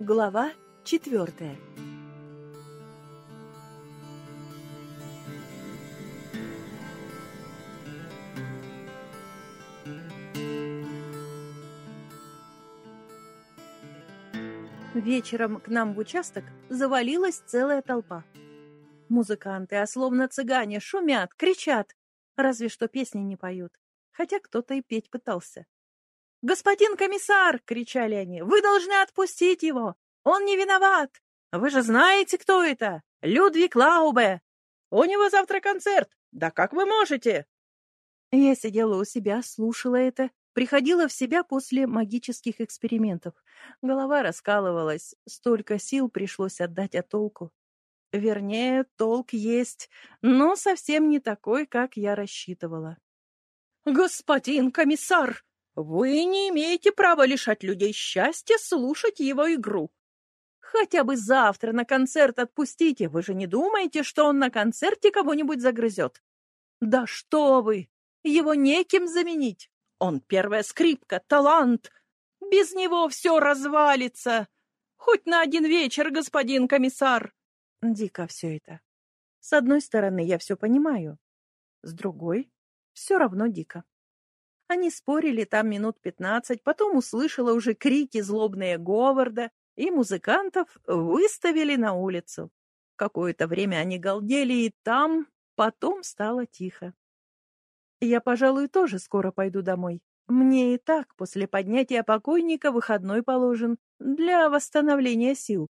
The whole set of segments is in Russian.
Глава четвертая Вечером к нам в участок завалилась целая толпа. Музыканты, а словно цыгане, шумят, кричат, разве что песни не поют, хотя кто-то и петь пытался. «Господин комиссар!» — кричали они. «Вы должны отпустить его! Он не виноват! Вы же знаете, кто это! Людвиг Лаубе! У него завтра концерт! Да как вы можете?» Я сидела у себя, слушала это, приходила в себя после магических экспериментов. Голова раскалывалась, столько сил пришлось отдать от толку. Вернее, толк есть, но совсем не такой, как я рассчитывала. «Господин комиссар!» Вы не имеете права лишать людей счастья слушать его игру. Хотя бы завтра на концерт отпустите. Вы же не думаете, что он на концерте кого-нибудь загрызет? Да что вы! Его неким заменить. Он первая скрипка, талант. Без него все развалится. Хоть на один вечер, господин комиссар. Дико все это. С одной стороны, я все понимаю. С другой, все равно дико. Они спорили там минут пятнадцать, потом услышала уже крики злобные Говарда, и музыкантов выставили на улицу. Какое-то время они галдели и там, потом стало тихо. Я, пожалуй, тоже скоро пойду домой. Мне и так после поднятия покойника выходной положен для восстановления сил.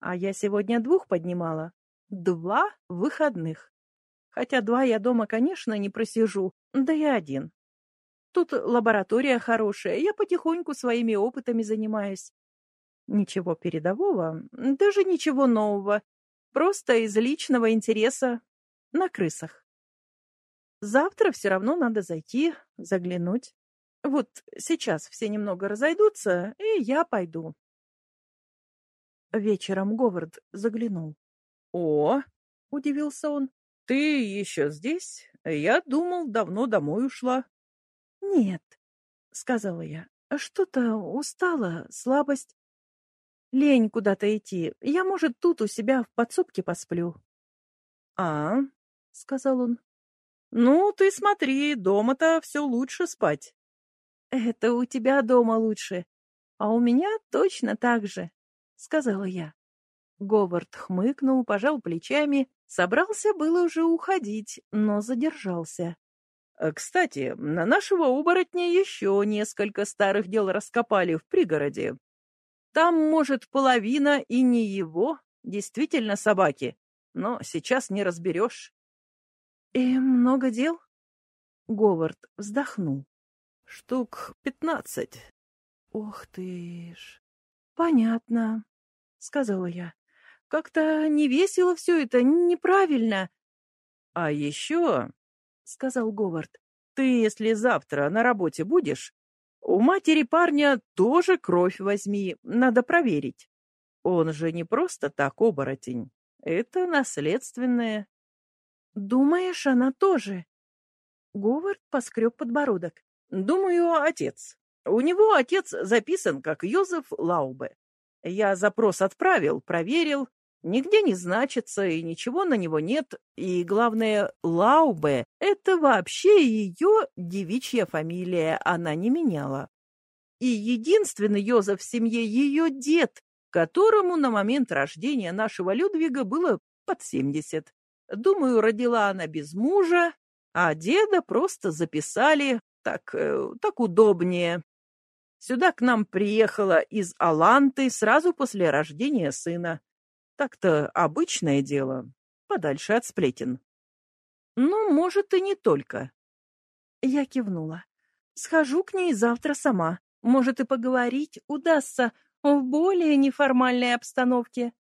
А я сегодня двух поднимала. Два выходных. Хотя два я дома, конечно, не просижу, да и один. Тут лаборатория хорошая, я потихоньку своими опытами занимаюсь. Ничего передового, даже ничего нового. Просто из личного интереса на крысах. Завтра все равно надо зайти, заглянуть. Вот сейчас все немного разойдутся, и я пойду. Вечером Говард заглянул. — О, — удивился он, — ты еще здесь? Я думал, давно домой ушла. «Нет», — сказала я, — «что-то устала, слабость. Лень куда-то идти. Я, может, тут у себя в подсобке посплю». «А», — сказал он, — «ну, ты смотри, дома-то все лучше спать». «Это у тебя дома лучше, а у меня точно так же», — сказала я. Говард хмыкнул, пожал плечами, собрался было уже уходить, но задержался. Э, кстати, на нашего оборотня еще несколько старых дел раскопали в пригороде. Там, может, половина и не его, действительно собаки, но сейчас не разберешь. И много дел? Говард вздохнул. Штук пятнадцать. Ох ты ж. Понятно, сказала я. Как-то не весело все это, неправильно. А еще — сказал Говард. «Ты, если завтра на работе будешь, у матери парня тоже кровь возьми, надо проверить. Он же не просто так оборотень, это наследственное». «Думаешь, она тоже?» Говард поскреб подбородок. «Думаю, отец. У него отец записан как Йозеф Лаубе. Я запрос отправил, проверил, Нигде не значится, и ничего на него нет. И, главное, Лаубе — это вообще ее девичья фамилия, она не меняла. И единственный Йозеф в семье ее дед, которому на момент рождения нашего Людвига было под семьдесят. Думаю, родила она без мужа, а деда просто записали так, э, так удобнее. Сюда к нам приехала из Аланты сразу после рождения сына. Так-то обычное дело, подальше от сплетен. Ну, может, и не только. Я кивнула. Схожу к ней завтра сама. Может, и поговорить удастся в более неформальной обстановке.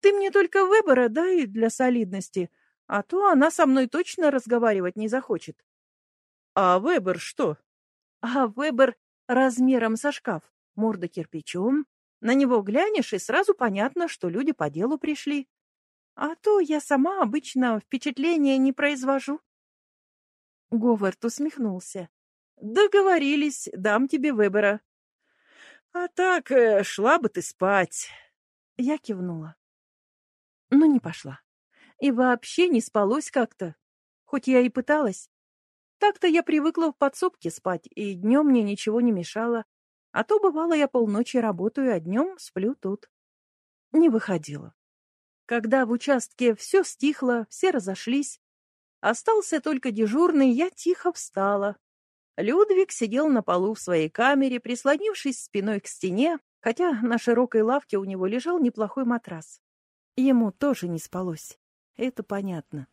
Ты мне только выбора дай для солидности, а то она со мной точно разговаривать не захочет. А выбор что? А выбор размером со шкаф. Морда кирпичом, на него глянешь, и сразу понятно, что люди по делу пришли. А то я сама обычно впечатления не произвожу. Говард усмехнулся. Договорились, дам тебе выбора. А так, э, шла бы ты спать. Я кивнула. Но не пошла. И вообще не спалось как-то. Хоть я и пыталась. Так-то я привыкла в подсобке спать, и днем мне ничего не мешало. А то, бывало, я полночи работаю, а днем сплю тут. Не выходила. Когда в участке все стихло, все разошлись, остался только дежурный, я тихо встала. Людвиг сидел на полу в своей камере, прислонившись спиной к стене, хотя на широкой лавке у него лежал неплохой матрас. Ему тоже не спалось, это понятно.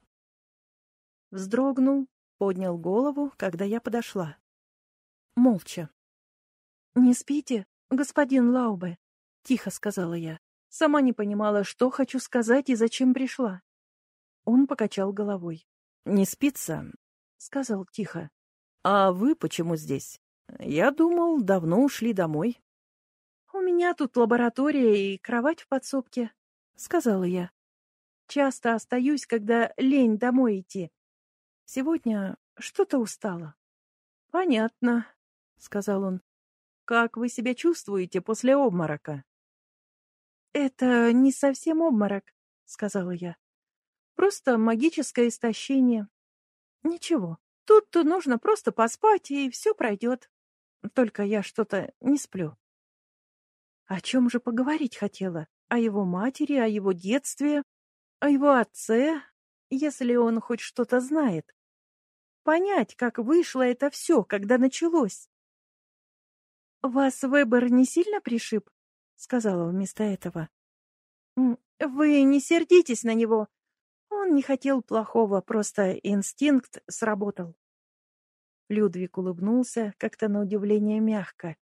Вздрогнул, поднял голову, когда я подошла. Молча. «Не спите, господин Лаубе?» — тихо сказала я. Сама не понимала, что хочу сказать и зачем пришла. Он покачал головой. «Не спится?» — сказал тихо. «А вы почему здесь? Я думал, давно ушли домой». «У меня тут лаборатория и кровать в подсобке», — сказала я. «Часто остаюсь, когда лень домой идти. Сегодня что-то устала». «Понятно», — сказал он. «Как вы себя чувствуете после обморока?» «Это не совсем обморок», — сказала я. «Просто магическое истощение. Ничего, тут нужно просто поспать, и все пройдет. Только я что-то не сплю». О чем же поговорить хотела? О его матери, о его детстве, о его отце, если он хоть что-то знает. Понять, как вышло это все, когда началось. «Вас выбор не сильно пришиб?» сказала вместо этого. «Вы не сердитесь на него. Он не хотел плохого, просто инстинкт сработал». Людвиг улыбнулся, как-то на удивление мягко.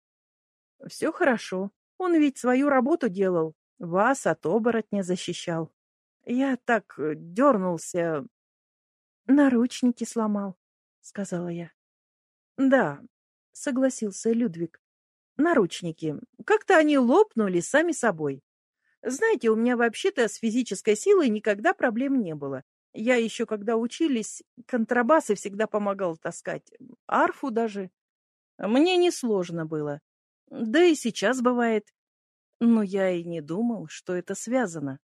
«Все хорошо. Он ведь свою работу делал. Вас от оборотня защищал. Я так э, дернулся...» «Наручники сломал», — сказала я. «Да», — согласился Людвиг наручники. Как-то они лопнули сами собой. Знаете, у меня вообще-то с физической силой никогда проблем не было. Я еще, когда учились, контрабасы всегда помогал таскать. Арфу даже. Мне несложно было. Да и сейчас бывает. Но я и не думал, что это связано.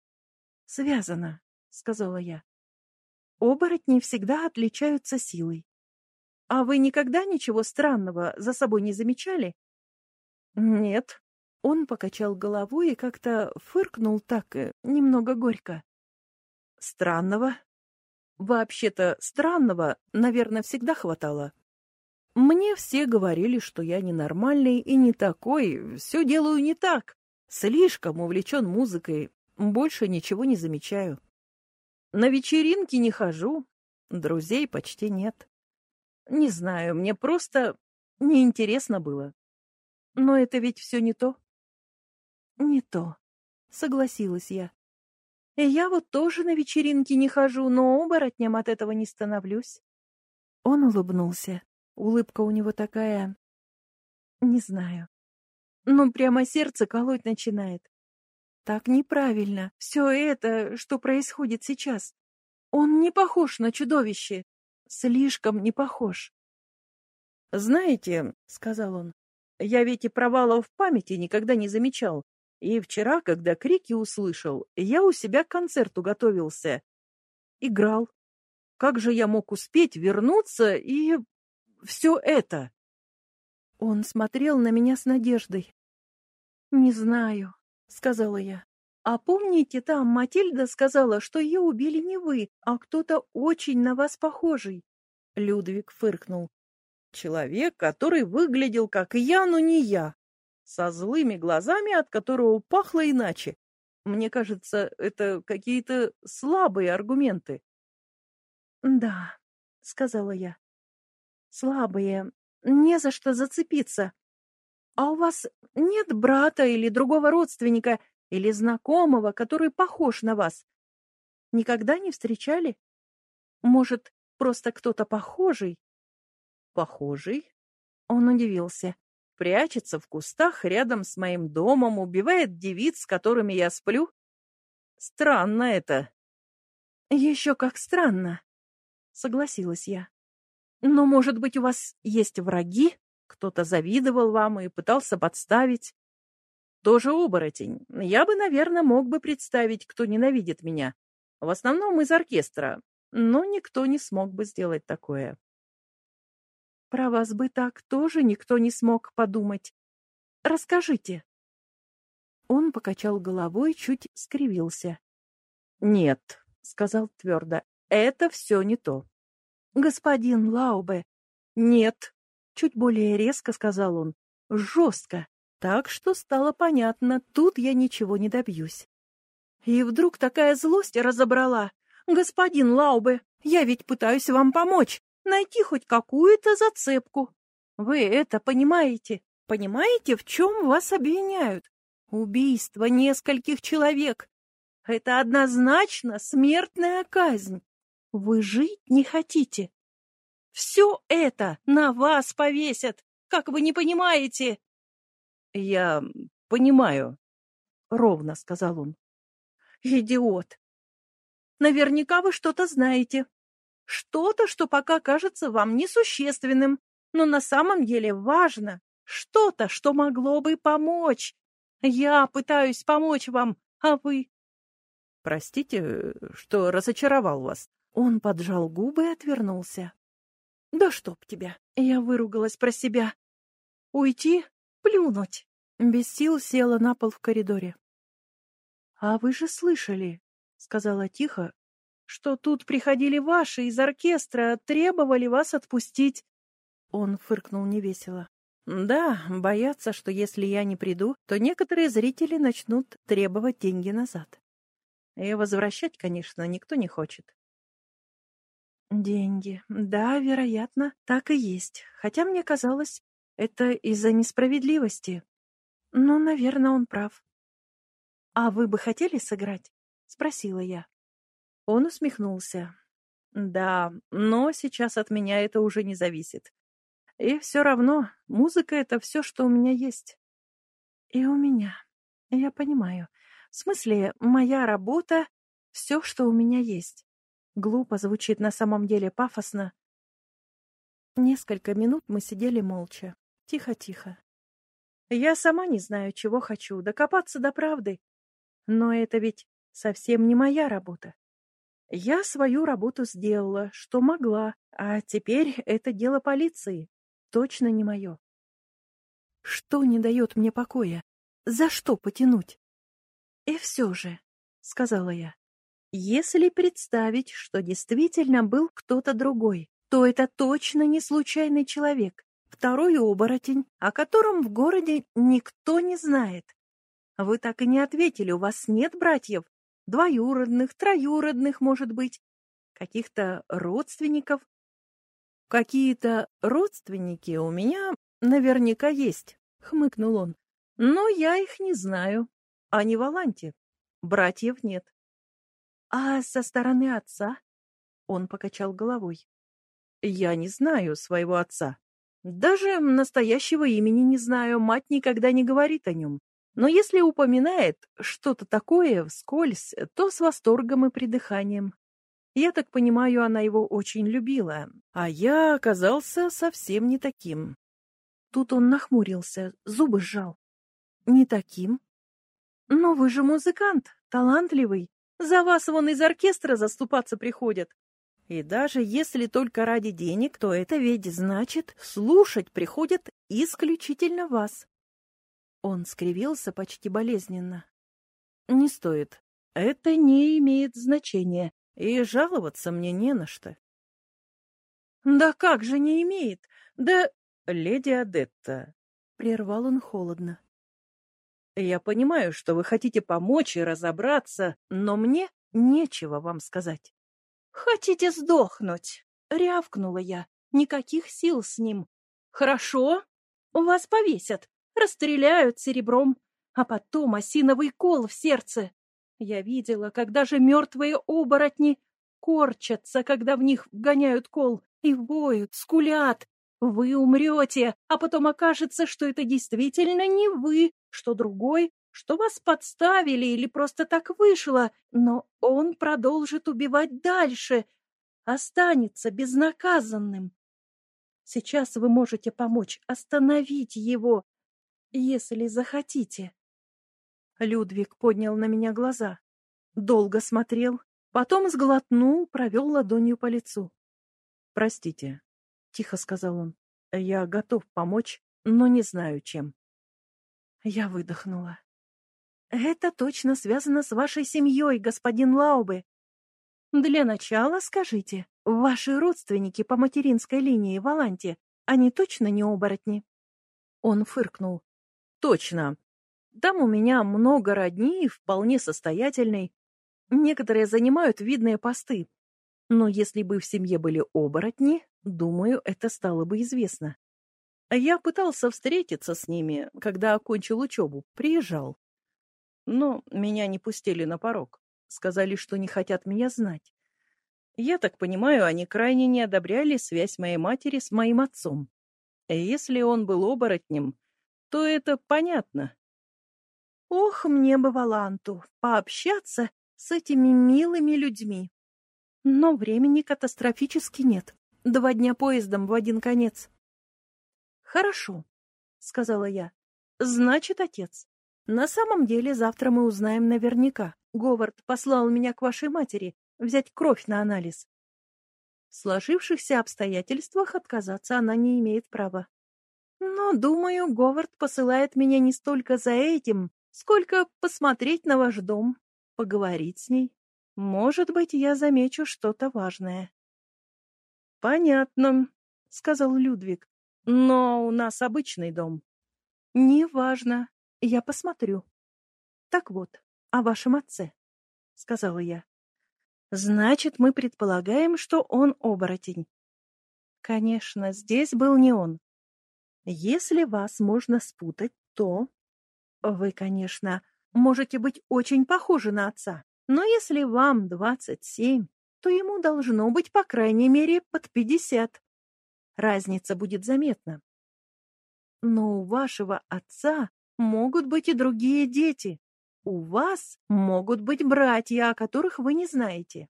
«Связано», — сказала я. «Оборотни всегда отличаются силой. А вы никогда ничего странного за собой не замечали?» «Нет». Он покачал головой и как-то фыркнул так, э, немного горько. «Странного?» «Вообще-то странного, наверное, всегда хватало. Мне все говорили, что я ненормальный и не такой, все делаю не так. Слишком увлечен музыкой, больше ничего не замечаю. На вечеринки не хожу, друзей почти нет. Не знаю, мне просто неинтересно было. Но это ведь все не то. Не то, согласилась я. И я вот тоже на вечеринки не хожу, но оборотнем от этого не становлюсь. Он улыбнулся. Улыбка у него такая... Не знаю. Ну, прямо сердце колоть начинает. Так неправильно. Все это, что происходит сейчас. Он не похож на чудовище. Слишком не похож. «Знаете, — сказал он, я ведь и провалов в памяти никогда не замечал. И вчера, когда крики услышал, я у себя к концерту готовился. Играл. Как же я мог успеть вернуться и... все это? Он смотрел на меня с надеждой. «Не знаю», — сказала я. «А помните, там Матильда сказала, что ее убили не вы, а кто-то очень на вас похожий?» Людвиг фыркнул. Человек, который выглядел как я, но не я. Со злыми глазами, от которого пахло иначе. Мне кажется, это какие-то слабые аргументы. «Да», — сказала я. «Слабые. Не за что зацепиться. А у вас нет брата или другого родственника или знакомого, который похож на вас? Никогда не встречали? Может, просто кто-то похожий, похожий?» Он удивился. «Прячется в кустах рядом с моим домом, убивает девиц, с которыми я сплю? Странно это». «Еще как странно», — согласилась я. «Но, может быть, у вас есть враги? Кто-то завидовал вам и пытался подставить? тоже оборотень. Я бы, наверное, мог бы представить, кто ненавидит меня. В основном из оркестра. Но никто не смог бы сделать такое. Про вас бы так тоже никто не смог подумать. Расскажите. Он покачал головой, чуть скривился. «Нет», — сказал твердо, — «это все не то». «Господин Лаубе». «Нет», — чуть более резко сказал он, — «жестко, так что стало понятно, тут я ничего не добьюсь». И вдруг такая злость разобрала. «Господин Лаубе, я ведь пытаюсь вам помочь, найти хоть какую-то зацепку. Вы это понимаете? Понимаете, в чем вас обвиняют? Убийство нескольких человек. Это однозначно смертная казнь. Вы жить не хотите. Все это на вас повесят, как вы не понимаете. Я понимаю, — ровно сказал он. Идиот. Наверняка вы что-то знаете. Что-то, что пока кажется вам несущественным, но на самом деле важно. Что-то, что могло бы помочь. Я пытаюсь помочь вам, а вы... Простите, что разочаровал вас. Он поджал губы и отвернулся. Да чтоб тебя. Я выругалась про себя. Уйти? Плюнуть. Без сил села на пол в коридоре. А вы же слышали, сказала тихо, что тут приходили ваши из оркестра, требовали вас отпустить. Он фыркнул невесело. Да, боятся, что если я не приду, то некоторые зрители начнут требовать деньги назад. И возвращать, конечно, никто не хочет. Деньги. Да, вероятно, так и есть. Хотя мне казалось, это из-за несправедливости. Но, наверное, он прав. «А вы бы хотели сыграть?» — спросила я. Он усмехнулся. «Да, но сейчас от меня это уже не зависит. И все равно музыка — это все, что у меня есть. И у меня. Я понимаю. В смысле, моя работа — все, что у меня есть. Глупо звучит на самом деле пафосно. Несколько минут мы сидели молча. Тихо-тихо. Я сама не знаю, чего хочу, докопаться до правды. Но это ведь совсем не моя работа. Я свою работу сделала, что могла, а теперь это дело полиции точно не мое. Что не дает мне покоя? За что потянуть? И все же, — сказала я, — если представить, что действительно был кто-то другой, то это точно не случайный человек, второй оборотень, о котором в городе никто не знает. Вы так и не ответили, у вас нет братьев, двоюродных, троюродных, может быть, каких-то родственников, «Какие-то родственники у меня наверняка есть», — хмыкнул он. «Но я их не знаю. Они в Аланте. Братьев нет». «А со стороны отца?» Он покачал головой. «Я не знаю своего отца. Даже настоящего имени не знаю, мать никогда не говорит о нем. Но если упоминает что-то такое вскользь, то с восторгом и придыханием. Я так понимаю, она его очень любила, а я оказался совсем не таким. Тут он нахмурился, зубы сжал. Не таким? Но вы же музыкант, талантливый. За вас вон из оркестра заступаться приходят. И даже если только ради денег, то это ведь значит, слушать приходят исключительно вас. Он скривился почти болезненно. Не стоит. Это не имеет значения и жаловаться мне не на что. Да как же не имеет? Да, леди Адетта, прервал он холодно. Я понимаю, что вы хотите помочь и разобраться, но мне нечего вам сказать. Хотите сдохнуть? Рявкнула я. Никаких сил с ним. Хорошо, вас повесят, расстреляют серебром, а потом осиновый кол в сердце. Я видела, как даже мертвые оборотни корчатся, когда в них вгоняют кол, и воют, скулят. Вы умрете, а потом окажется, что это действительно не вы, что другой, что вас подставили или просто так вышло, но он продолжит убивать дальше, останется безнаказанным. Сейчас вы можете помочь остановить его, если захотите. Людвиг поднял на меня глаза. Долго смотрел, потом сглотнул, провел ладонью по лицу. «Простите», — тихо сказал он, — «я готов помочь, но не знаю, чем». Я выдохнула. «Это точно связано с вашей семьей, господин Лаубе. Для начала скажите, ваши родственники по материнской линии в Аланте, они точно не оборотни?» Он фыркнул. «Точно. Там у меня много родней, вполне состоятельной. Некоторые занимают видные посты. Но если бы в семье были оборотни, думаю, это стало бы известно. Я пытался встретиться с ними, когда окончил учебу, приезжал. Но меня не пустили на порог. Сказали, что не хотят меня знать. Я так понимаю, они крайне не одобряли связь моей матери с моим отцом. Если он был оборотнем, то это понятно. Ох, мне бы Валанту пообщаться с этими милыми людьми. Но времени катастрофически нет. Два дня поездом в один конец. Хорошо, сказала я. Значит, отец. На самом деле завтра мы узнаем наверняка. Говард послал меня к вашей матери взять кровь на анализ. В сложившихся обстоятельствах отказаться она не имеет права. Но, думаю, Говард посылает меня не столько за этим, сколько посмотреть на ваш дом, поговорить с ней. Может быть, я замечу что-то важное. — Понятно, — сказал Людвиг. — Но у нас обычный дом. — Неважно, я посмотрю. — Так вот, о вашем отце, — сказала я. — Значит, мы предполагаем, что он оборотень. Конечно, здесь был не он. Если вас можно спутать, то... Вы, конечно, можете быть очень похожи на отца, но если вам двадцать семь, то ему должно быть по крайней мере под пятьдесят. Разница будет заметна. Но у вашего отца могут быть и другие дети. У вас могут быть братья, о которых вы не знаете.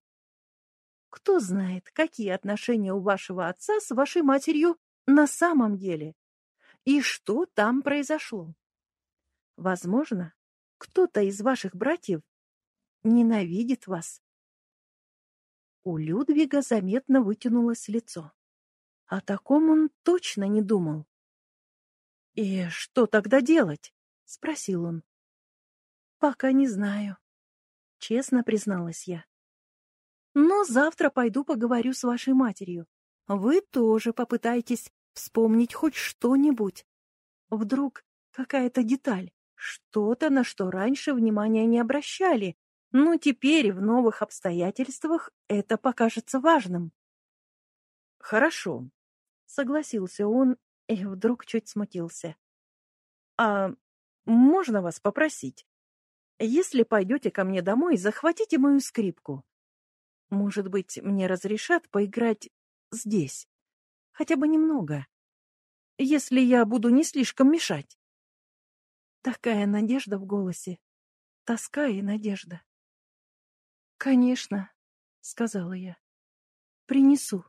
Кто знает, какие отношения у вашего отца с вашей матерью на самом деле? И что там произошло? Возможно, кто-то из ваших братьев ненавидит вас. У Людвига заметно вытянулось лицо. О таком он точно не думал. — И что тогда делать? — спросил он. — Пока не знаю, — честно призналась я. — Но завтра пойду поговорю с вашей матерью. Вы тоже попытайтесь вспомнить хоть что-нибудь. Вдруг какая-то деталь. Что-то, на что раньше внимания не обращали, но теперь в новых обстоятельствах это покажется важным. Хорошо, согласился он и вдруг чуть смутился. А можно вас попросить? Если пойдете ко мне домой, захватите мою скрипку. Может быть, мне разрешат поиграть здесь? Хотя бы немного. Если я буду не слишком мешать. Такая надежда в голосе. Тоска и надежда. «Конечно», — сказала я. «Принесу».